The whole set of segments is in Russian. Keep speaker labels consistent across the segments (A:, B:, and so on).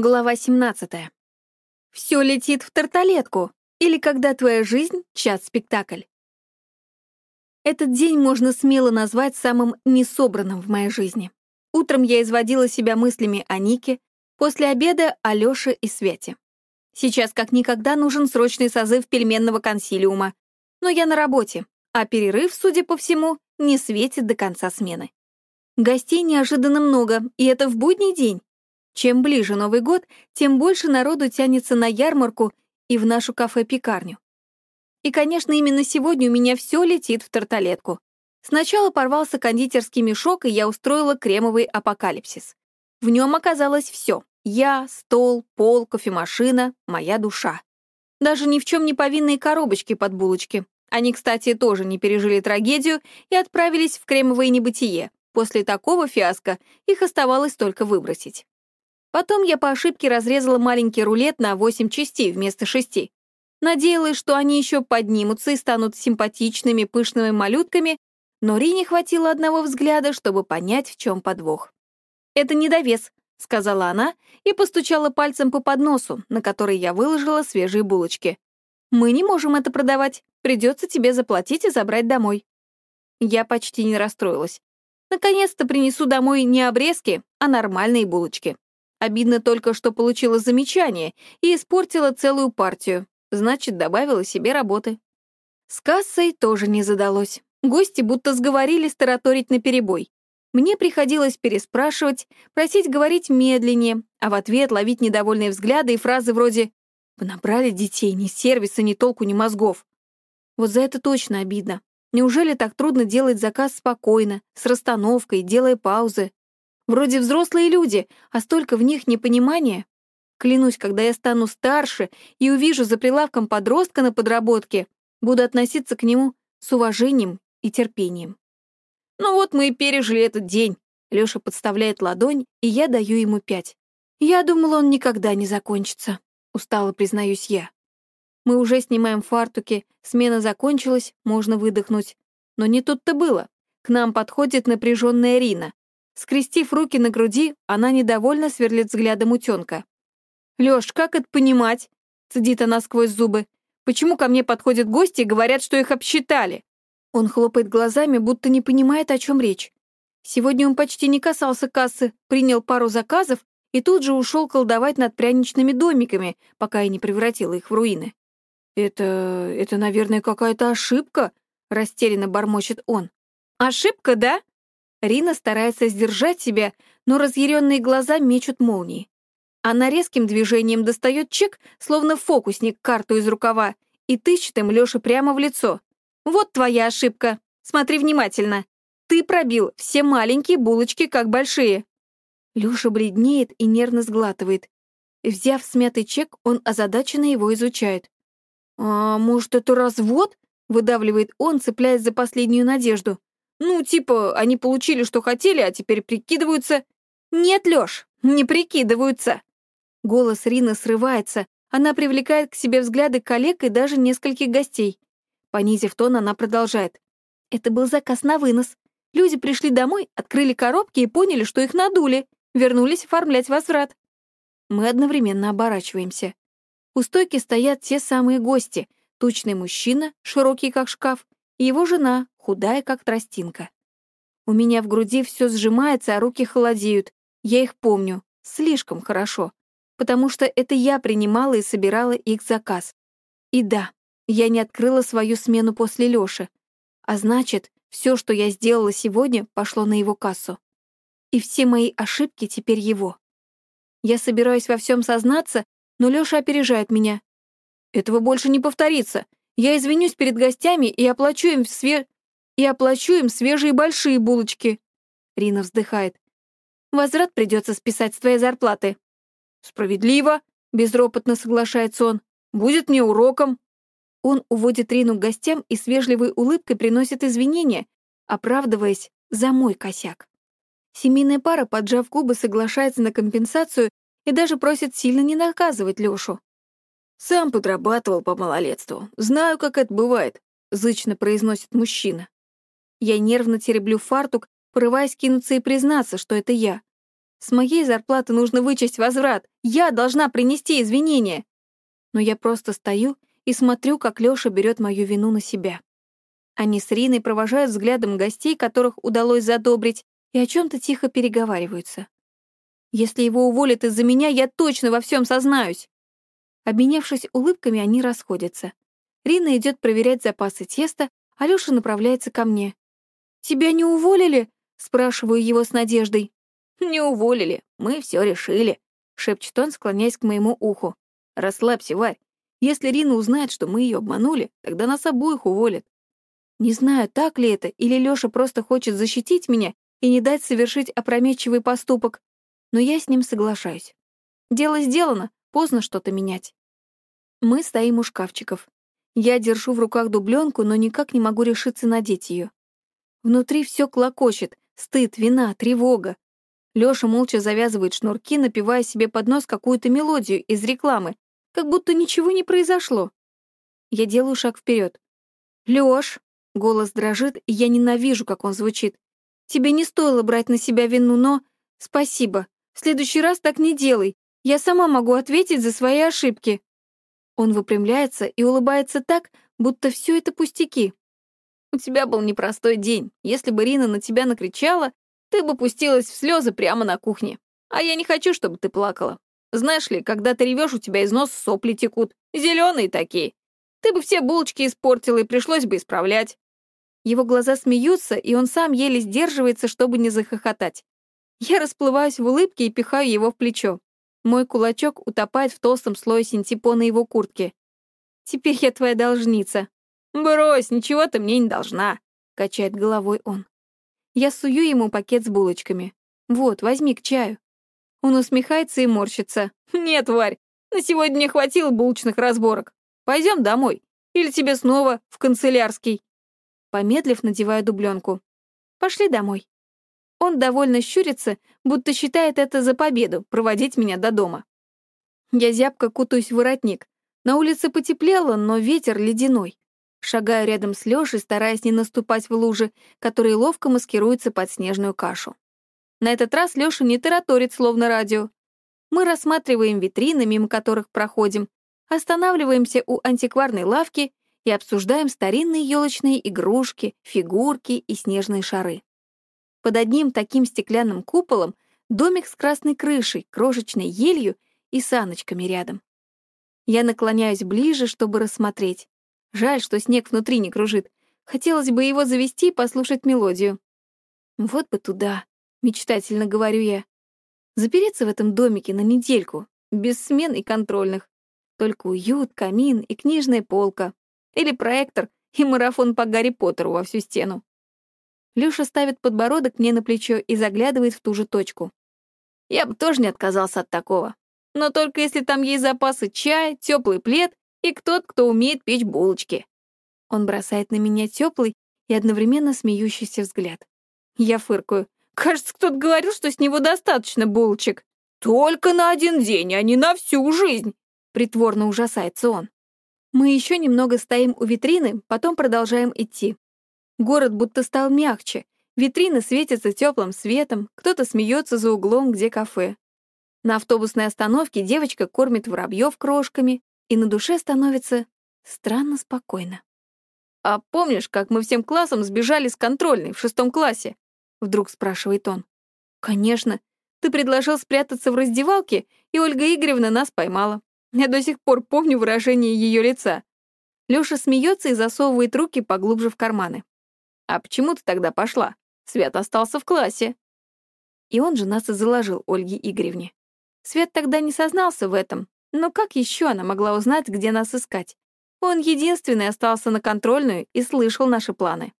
A: Глава 17. Все летит в тарталетку, или когда твоя жизнь — час-спектакль. Этот день можно смело назвать самым несобранным в моей жизни. Утром я изводила себя мыслями о Нике, после обеда — о Лёше и Свете. Сейчас как никогда нужен срочный созыв пельменного консилиума. Но я на работе, а перерыв, судя по всему, не светит до конца смены. Гостей неожиданно много, и это в будний день. Чем ближе Новый год, тем больше народу тянется на ярмарку и в нашу кафе-пекарню. И, конечно, именно сегодня у меня все летит в тарталетку. Сначала порвался кондитерский мешок, и я устроила кремовый апокалипсис. В нем оказалось все: Я, стол, пол, кофемашина, моя душа. Даже ни в чем не повинные коробочки под булочки. Они, кстати, тоже не пережили трагедию и отправились в кремовое небытие. После такого фиаско их оставалось только выбросить. Потом я по ошибке разрезала маленький рулет на 8 частей вместо 6. Надеялась, что они еще поднимутся и станут симпатичными пышными малютками, но Рине хватило одного взгляда, чтобы понять, в чем подвох. «Это недовес», — сказала она и постучала пальцем по подносу, на который я выложила свежие булочки. «Мы не можем это продавать. Придется тебе заплатить и забрать домой». Я почти не расстроилась. Наконец-то принесу домой не обрезки, а нормальные булочки. Обидно только, что получила замечание и испортила целую партию. Значит, добавила себе работы. С кассой тоже не задалось. Гости будто сговорились тараторить наперебой. Мне приходилось переспрашивать, просить говорить медленнее, а в ответ ловить недовольные взгляды и фразы вроде «Вы набрали детей, ни сервиса, ни толку, ни мозгов». Вот за это точно обидно. Неужели так трудно делать заказ спокойно, с расстановкой, делая паузы? Вроде взрослые люди, а столько в них непонимания. Клянусь, когда я стану старше и увижу за прилавком подростка на подработке, буду относиться к нему с уважением и терпением. Ну вот мы и пережили этот день. Лёша подставляет ладонь, и я даю ему пять. Я думала, он никогда не закончится. Устало признаюсь я. Мы уже снимаем фартуки, смена закончилась, можно выдохнуть. Но не тут-то было. К нам подходит напряженная Рина. Скрестив руки на груди, она недовольно сверлит взглядом утенка. «Лёш, как это понимать?» — цедит она сквозь зубы. «Почему ко мне подходят гости и говорят, что их обсчитали?» Он хлопает глазами, будто не понимает, о чем речь. Сегодня он почти не касался кассы, принял пару заказов и тут же ушел колдовать над пряничными домиками, пока я не превратила их в руины. «Это... это, наверное, какая-то ошибка», — растерянно бормочет он. «Ошибка, да?» Рина старается сдержать себя, но разъяренные глаза мечут молнии. Она резким движением достает чек, словно фокусник, карту из рукава, и тычет им Лёше прямо в лицо. «Вот твоя ошибка. Смотри внимательно. Ты пробил все маленькие булочки, как большие». Лёша бледнеет и нервно сглатывает. Взяв смятый чек, он озадаченно его изучает. «А может, это развод?» — выдавливает он, цепляясь за последнюю надежду. Ну, типа, они получили, что хотели, а теперь прикидываются. Нет, Лёш, не прикидываются. Голос Рины срывается. Она привлекает к себе взгляды коллег и даже нескольких гостей. Понизив тон, она продолжает. Это был заказ на вынос. Люди пришли домой, открыли коробки и поняли, что их надули. Вернулись оформлять возврат. Мы одновременно оборачиваемся. У стойки стоят те самые гости. Тучный мужчина, широкий как шкаф, и его жена, худая, как тростинка. У меня в груди все сжимается, а руки холодеют. Я их помню. Слишком хорошо. Потому что это я принимала и собирала их заказ. И да, я не открыла свою смену после Лёши. А значит, все, что я сделала сегодня, пошло на его кассу. И все мои ошибки теперь его. Я собираюсь во всем сознаться, но Лёша опережает меня. Этого больше не повторится. Я извинюсь перед гостями и оплачу им све и оплачу им свежие большие булочки». Рина вздыхает. «Возврат придется списать с твоей зарплаты». «Справедливо», — безропотно соглашается он. «Будет мне уроком». Он уводит Рину к гостям и с вежливой улыбкой приносит извинения, оправдываясь за мой косяк. Семейная пара, поджав губы, соглашается на компенсацию и даже просит сильно не наказывать Лёшу.
B: «Сам подрабатывал по малолетству. Знаю, как это бывает», — зычно произносит мужчина.
A: Я нервно тереблю фартук, порываясь кинуться и признаться, что это я. С моей зарплаты нужно вычесть возврат. Я должна принести извинения. Но я просто стою и смотрю, как Лёша берет мою вину на себя. Они с Риной провожают взглядом гостей, которых удалось задобрить, и о чем то тихо переговариваются. Если его уволят из-за меня, я точно во всем сознаюсь. Обменявшись улыбками, они расходятся. Рина идет проверять запасы теста, а Лёша направляется ко мне. «Тебя не уволили?» — спрашиваю его с надеждой.
B: «Не уволили, мы все решили», — шепчет он, склоняясь к моему уху. «Расслабься, Варь. Если Рина узнает, что мы ее обманули, тогда нас обоих уволят.
A: Не знаю, так ли это, или Лёша просто хочет защитить меня и не дать совершить опрометчивый поступок, но я с ним соглашаюсь. Дело сделано, поздно что-то менять. Мы стоим у шкафчиков. Я держу в руках дубленку, но никак не могу решиться надеть ее. Внутри все клокочет, стыд, вина, тревога. Лёша молча завязывает шнурки, напевая себе под нос какую-то мелодию из рекламы, как будто ничего не произошло. Я делаю шаг вперед. «Лёш!» Голос дрожит, и я ненавижу, как он звучит. «Тебе не стоило брать на себя вину, но... Спасибо. В следующий раз так не делай. Я сама могу ответить за свои ошибки». Он выпрямляется и улыбается так, будто все это пустяки.
B: «У тебя был непростой день. Если бы Рина на тебя накричала, ты бы пустилась в слезы прямо на кухне. А я не хочу, чтобы ты плакала. Знаешь ли, когда ты ревешь, у тебя из носа сопли текут. Зеленые такие. Ты бы все булочки испортила, и пришлось бы исправлять.
A: Его глаза смеются, и он сам еле сдерживается, чтобы не захохотать. Я расплываюсь в улыбке и пихаю его в плечо. Мой кулачок утопает в толстом слое синтепона его куртки. «Теперь я твоя должница».
B: «Брось, ничего ты мне не должна», — качает головой он.
A: Я сую ему пакет с булочками. «Вот, возьми к чаю». Он усмехается и морщится.
B: «Нет, Варь, на сегодня мне хватило булочных разборок. Пойдем домой. Или тебе снова в канцелярский?»
A: Помедлив, надеваю дубленку. «Пошли домой». Он довольно щурится, будто считает это за победу, проводить меня до дома. Я зябко кутаюсь в воротник. На улице потеплело, но ветер ледяной. Шагаю рядом с Лёшей, стараясь не наступать в лужи, которые ловко маскируются под снежную кашу. На этот раз Лёша не тараторит, словно радио. Мы рассматриваем витрины, мимо которых проходим, останавливаемся у антикварной лавки и обсуждаем старинные елочные игрушки, фигурки и снежные шары. Под одним таким стеклянным куполом домик с красной крышей, крошечной елью и саночками рядом. Я наклоняюсь ближе, чтобы рассмотреть. Жаль, что снег внутри не кружит. Хотелось бы его завести и послушать мелодию. Вот бы туда, мечтательно говорю я. Запереться в этом домике на недельку, без смен и контрольных. Только уют, камин и книжная полка. Или проектор и марафон по Гарри Поттеру во всю стену. Люша ставит подбородок мне на плечо и заглядывает в ту же точку.
B: Я бы тоже не отказался от такого. Но только если там есть запасы чая, теплый плед и кто-то, кто умеет печь булочки.
A: Он бросает на меня теплый и одновременно смеющийся взгляд. Я фыркаю. Кажется, кто-то говорил, что с него достаточно булочек.
B: Только на один день, а не на всю жизнь. Притворно ужасается он.
A: Мы еще немного стоим у витрины, потом продолжаем идти. Город будто стал мягче, витрины светятся теплым светом, кто-то смеется за углом, где кафе. На автобусной остановке девочка кормит воробьев крошками, и на душе становится странно спокойно.
B: «А помнишь, как мы всем классом сбежали с контрольной в шестом классе?» — вдруг спрашивает он.
A: «Конечно. Ты предложил спрятаться в раздевалке, и Ольга Игоревна нас поймала. Я до сих пор помню выражение ее лица. Лёша смеется и засовывает руки поглубже в карманы.
B: «А почему ты тогда пошла? Свет остался в классе».
A: И он же нас и заложил Ольге Игоревне. Свет тогда не сознался в этом, но как еще она могла узнать, где нас искать? Он единственный остался на контрольную и слышал наши планы.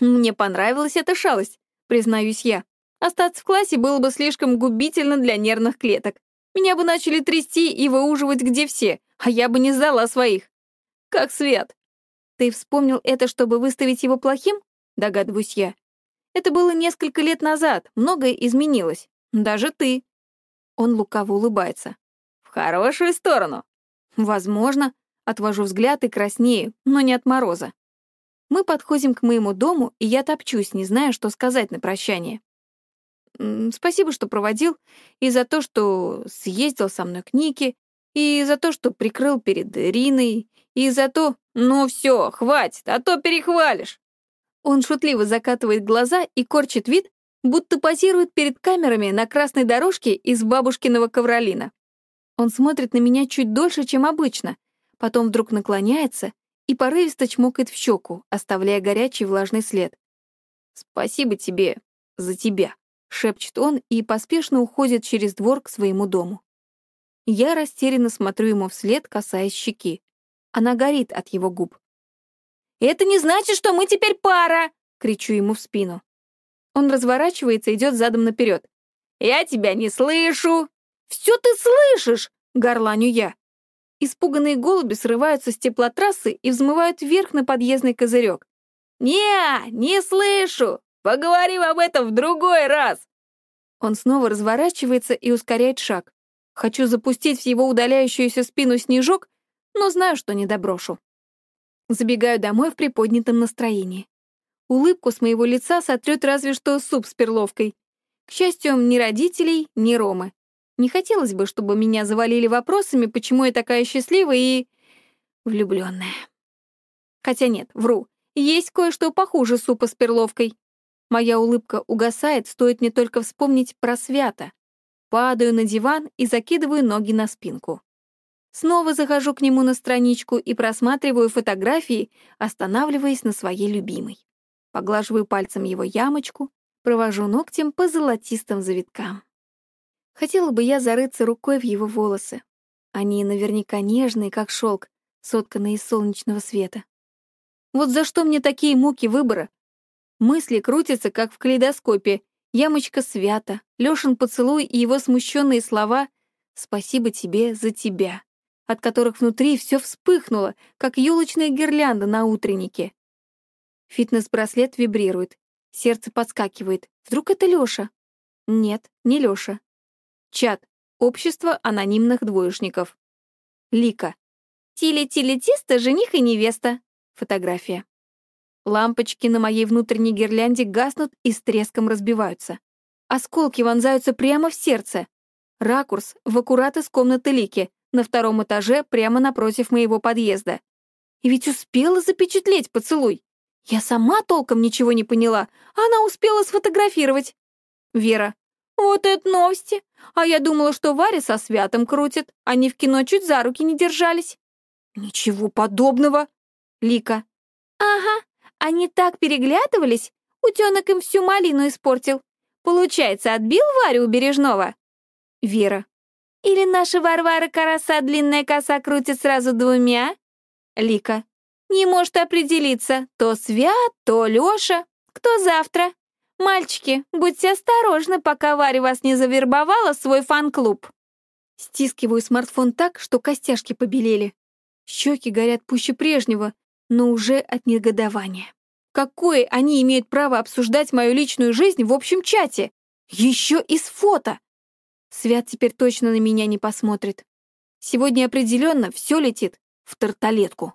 A: Мне понравилась эта шалость, признаюсь я. Остаться в классе было бы слишком губительно для нервных клеток. Меня бы начали трясти и выуживать где все, а я бы не сдала своих. Как свет. Ты вспомнил это, чтобы выставить его плохим? Догадываюсь я. Это было несколько лет назад, многое изменилось. Даже ты. Он лукаво улыбается.
B: Хорошую сторону.
A: Возможно. Отвожу взгляд и краснею, но не от мороза. Мы подходим к моему дому, и я топчусь, не зная, что сказать на прощание.
B: Спасибо, что проводил, и за то, что съездил со мной к Нике, и за то, что прикрыл перед Ириной, и за то... Ну все, хватит, а то перехвалишь. Он шутливо закатывает глаза и корчит вид, будто позирует перед камерами на красной дорожке из бабушкиного ковролина. Он смотрит на меня чуть дольше, чем обычно, потом вдруг наклоняется и порывисто чмокает в щеку, оставляя горячий влажный след. «Спасибо тебе за тебя», — шепчет он и поспешно уходит через двор к своему дому. Я растерянно смотрю ему вслед, касаясь щеки. Она горит от его губ. «Это не значит, что мы теперь пара!» — кричу ему в спину. Он разворачивается и идет задом наперед. «Я тебя не слышу!» «Все ты слышишь!» — горланю я. Испуганные голуби срываются с теплотрассы и взмывают вверх на подъездный козырек. «Не, не слышу! Поговорим об этом в другой раз!» Он снова разворачивается и ускоряет шаг. Хочу запустить в его удаляющуюся спину снежок, но знаю, что не доброшу. Забегаю домой в приподнятом настроении. Улыбку с моего лица сотрет разве что суп с перловкой. К счастью, ни родителей, ни Ромы. Не хотелось бы, чтобы меня завалили вопросами, почему я такая счастливая и... влюбленная. Хотя нет, вру. Есть кое-что похуже супа с перловкой. Моя улыбка угасает, стоит мне только вспомнить про свято. Падаю на диван и закидываю ноги на спинку. Снова захожу к нему на страничку и просматриваю фотографии, останавливаясь на своей любимой. Поглаживаю пальцем его ямочку, провожу ногтем по золотистым завиткам. Хотела бы я зарыться рукой в его волосы. Они наверняка нежные, как шелк, сотканные из солнечного света. Вот за что мне такие муки выбора? Мысли крутятся, как в калейдоскопе. Ямочка свята, Лёшин поцелуй и его смущенные слова «Спасибо тебе за тебя» от которых внутри все вспыхнуло, как елочная гирлянда на утреннике. Фитнес-браслет вибрирует, сердце подскакивает. Вдруг это Лёша? Нет, не Лёша. Чат. Общество анонимных двоечников. Лика. Тили-тили-тисто, жених и невеста. Фотография. Лампочки на моей внутренней гирлянде гаснут и с треском разбиваются. Осколки вонзаются прямо в сердце. Ракурс в аккурат из комнаты Лики, на втором этаже прямо напротив моего подъезда. И ведь успела запечатлеть поцелуй. Я сама толком ничего не поняла, а она успела сфотографировать. Вера. Вот это новости. А я думала, что Варя со Святом крутит. Они в кино чуть за руки не держались. Ничего подобного. Лика. Ага, они так переглядывались. Утенок им всю малину испортил. Получается, отбил Варю у Бережного? Вера. Или наша Варвара Караса длинная коса крутит сразу двумя? Лика. Не может определиться, то Свят, то Лёша. Кто завтра? Мальчики, будьте осторожны, пока Варя вас не завербовала в свой фан-клуб. Стискиваю смартфон так, что костяшки побелели. Щеки горят пуще прежнего, но уже от негодования. Какое они имеют право обсуждать мою личную жизнь в общем чате? Еще из фото! Свят теперь точно на меня не посмотрит. Сегодня определенно все летит в тарталетку.